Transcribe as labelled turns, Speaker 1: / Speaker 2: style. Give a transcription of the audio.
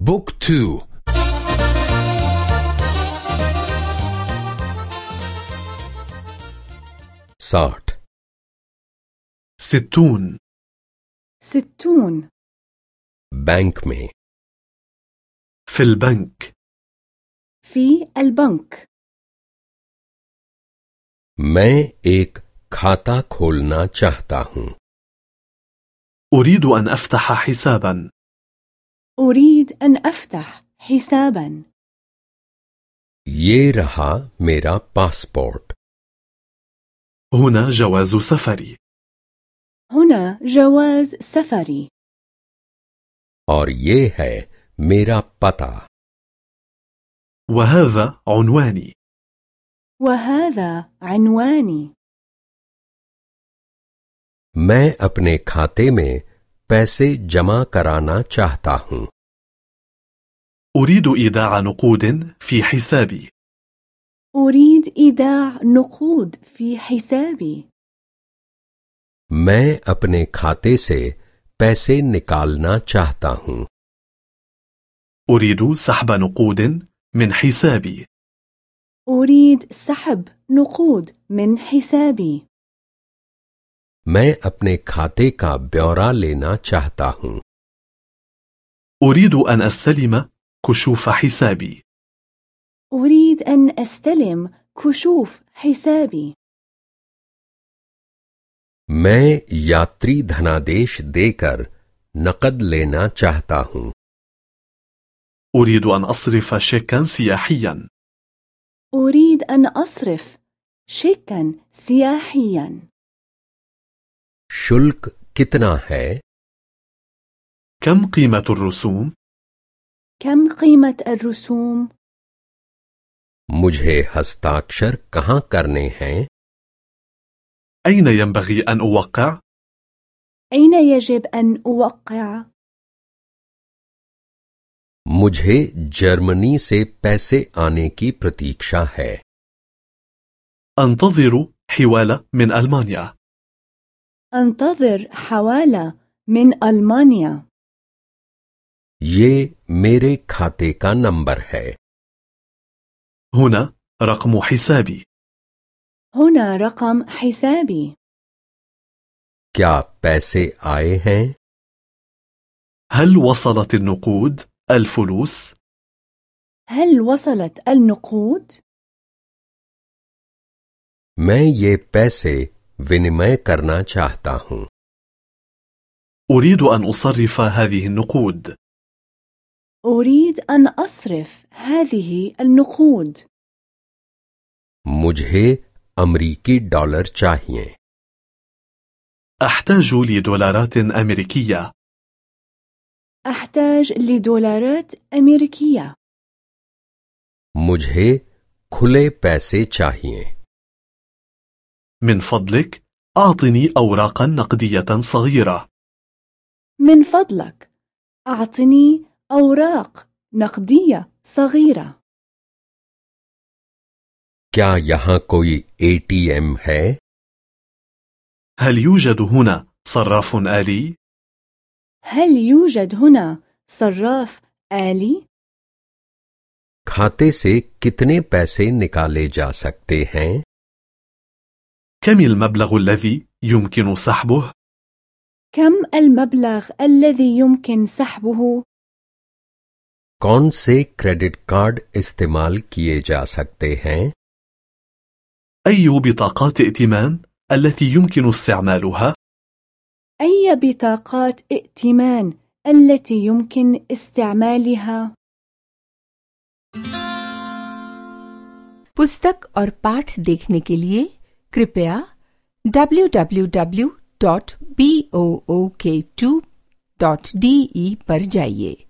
Speaker 1: بوك تو. ساعت
Speaker 2: ستون.
Speaker 3: ستون.
Speaker 1: بانك مي.
Speaker 2: في البنك.
Speaker 3: في البنك.
Speaker 1: मैं एक खाता खोलना चाहता हूं
Speaker 2: أريد أن أفتح حساباً.
Speaker 3: أريد أن أفتح حسابا
Speaker 1: ये रहा मेरा पासपोर्ट
Speaker 2: هنا جواز سفري
Speaker 3: هنا جواز سفري
Speaker 1: और ये है मेरा पता
Speaker 2: وهذا عنواني
Speaker 3: وهذا عنواني
Speaker 1: मैं अपने खाते में पैसे जमा कराना चाहता हूँ
Speaker 2: أريد إيداع نقود في حسابي
Speaker 3: أريد إيداع نقود في حسابي
Speaker 1: मैं अपने खाते से पैसे निकालना चाहता हूँ
Speaker 2: أريد سحب نقود من حسابي
Speaker 3: أريد سحب نقود من حسابي
Speaker 1: मैं अपने खाते का ब्यौरा लेना चाहता हूँ
Speaker 2: أريد أن أستلم كشوف حسابي
Speaker 3: أريد أن أستلم كشوف حسابي
Speaker 1: मैं यात्री धनादेश देकर नकद लेना चाहता हूँ
Speaker 2: أريد أن أصرف شيكا سياحيا
Speaker 3: أريد أن أصرف شيكا سياحيا
Speaker 1: शुल्क कितना है
Speaker 2: كم قيمة الرسوم؟
Speaker 3: كم قيمة الرسوم؟
Speaker 1: मुझे हस्ताक्षर कहाँ करने हैं
Speaker 2: أين ينبغي أن أوقع؟
Speaker 3: أين يجب أن أوقع؟
Speaker 1: मुझे जर्मनी से पैसे आने की प्रतीक्षा है
Speaker 2: أنتظر حوالة من ألمانيا
Speaker 3: أنتظر حوالة من ألمانيا
Speaker 1: ये मेरे खाते का नंबर है
Speaker 2: هنا رقم حسابي
Speaker 3: هنا رقم حسابي
Speaker 1: क्या पैसे आए हैं
Speaker 2: هل وصلت النقود الفلوس؟
Speaker 3: هل وصلت النقود؟
Speaker 1: मैं ये पैसे विनिमय करना चाहता हूँ
Speaker 2: أريد أن أصرف هذه النقود
Speaker 3: أريد أن أصرف هذه النقود
Speaker 1: मुझे अमरीकी डॉलर चाहिए
Speaker 2: أحتاج لدولارات أمريكية
Speaker 3: أحتاج لدولارات أمريكية
Speaker 1: मुझे खुले पैसे चाहिए
Speaker 2: من فضلك أعطني أوراقا نقدية صغيرة
Speaker 3: من فضلك أعطني أوراق نقدية صغيرة
Speaker 1: क्या यहाँ कोई एटीएम है
Speaker 2: هل يوجد هنا صراف آلي؟
Speaker 3: هل يوجد هنا صراف آلي؟
Speaker 1: खाते से कितने पैसे निकाले जा सकते हैं
Speaker 2: كم المبلغ الذي يمكن سحبه؟
Speaker 3: كم المبلغ الذي يمكن سحبه؟
Speaker 1: कौन से क्रेडिट कार्ड इस्तेमाल किए जा सकते हैं
Speaker 2: أي بطاقات ائتمان التي يمكن استعمالها؟
Speaker 3: أي بطاقات ائتمان التي يمكن استعمالها؟
Speaker 4: पुस्तक और पाठ देखने के लिए कृपया www.book2.de पर जाइए